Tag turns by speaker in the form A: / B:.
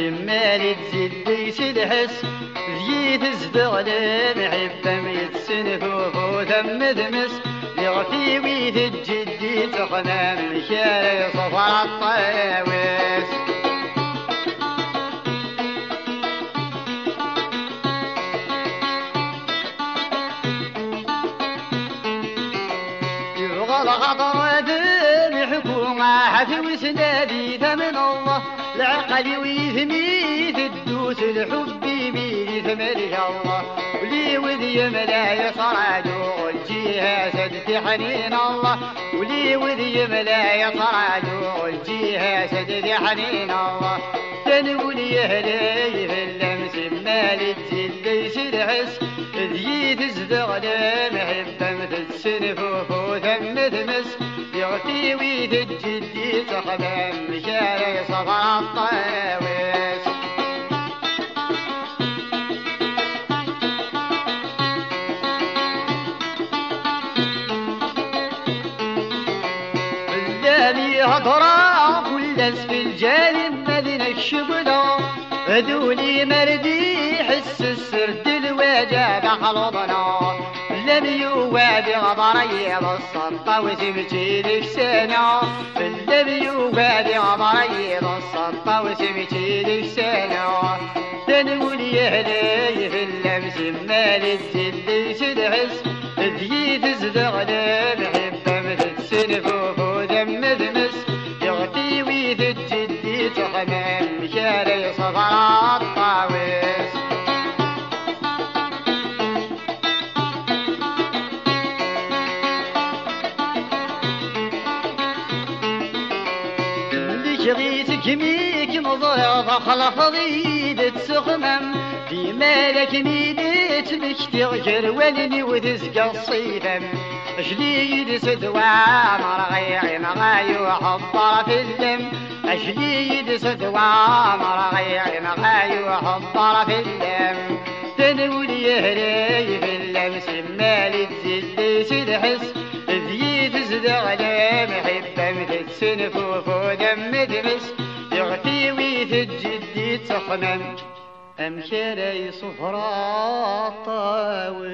A: سمالي تزيد يسدحس زيد زدغلي محبة ميتسنفوفو ثم ذمس يغفي ويث الجدي تخمام شاري صفر الطاويس يبغى الغضب حث وسنادي ثمن الله العقل ويثميث الدوس الحب بيث ملك الله. ولي وذي ملاي صراجو الجيها سد حنين الله. ولي وذي ملاي صراجو الجيها سد حنين الله. تنقول يهلي في اللمس مالي تزيد يصير حس. ذي تزدغل محبة مثل سنفوف وثم تمس. يغتي ويد الجدي تخدم مشاري صفر الطاويس الذي هضرا كل في الجانب مدينة الشبلة هدولي مردي حس السرد الواجب خلطنا لم يوادي غضري الصفة وسمتي ذيك سنة لم يوادي غضري الصفة وسمتي ذيك سنة تنقول يهلي في اللمس مال الزل سدحس. ذي تزدغ محبة مثل سنفوف ودم ذمس. يغتي ويث الجدي تخمام شاري صفرات شغيتك ميك مضيض خلف ضيد تسخمم. في مالك ميدت بك تغجر ولني وتزقى الصيفم أجليد سدوى مرغي مغاي وحضر في اللم. أجليد سدوى مرغي مغاي وحضر في اللم. تنول يهري في اللمس مالي تزيد سدحس. مثل سنفوف ودم تمس يغتي ويث الجدي تخمم أمشري صفرا طاوي